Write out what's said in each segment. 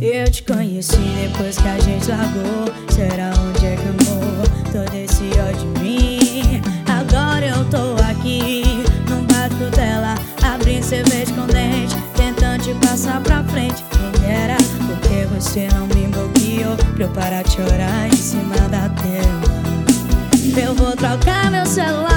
eu te conheci depois que a gente largou. Será onde é que amor todo esse ódio de mim. Agora eu tô aqui num bar dela Abrindo cerveja com dente Tentando te passar pra frente. Quem era? Porque você não me bloqueou Pra eu parar de chorar em cima da tela. Eu vou trocar meu celular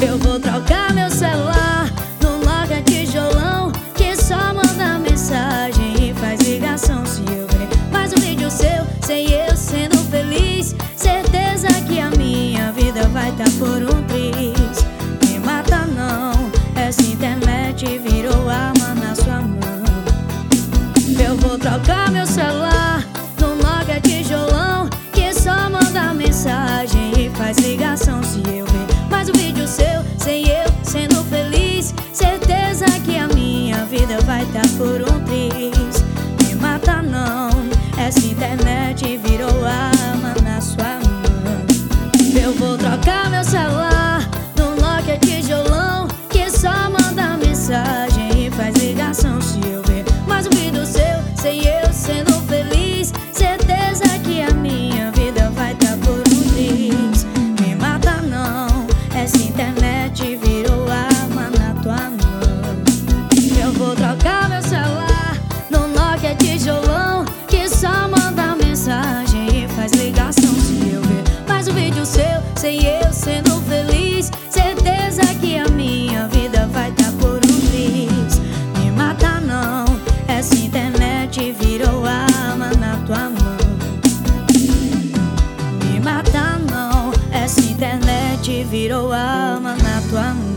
Eu por um triz. Me mata não, essa internet virou arma na sua mão. Eu vou trocar meu celular no Nokia tijolão que só manda mensagem e faz ligação se eu ver mais um vídeo seu sem eu virou arma na tua mão.